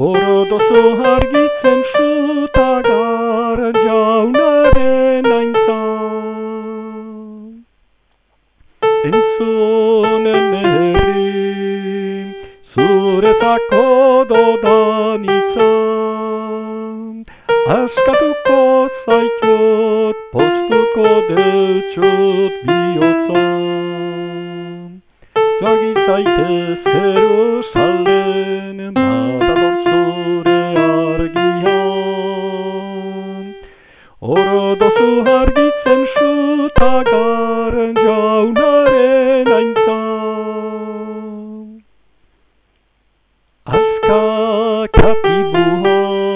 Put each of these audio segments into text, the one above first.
Oro argitzen su haru kitan shita gara ga unabe nain to Enzu me postuko de bihotzan. biotto tori saite zu argitzen suta garen jaunaren aintza. Azka kapibuak,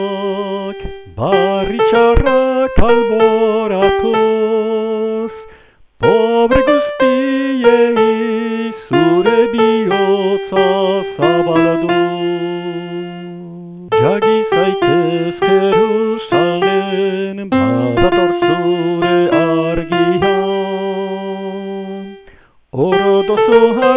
barritxarrak alboratu, todo su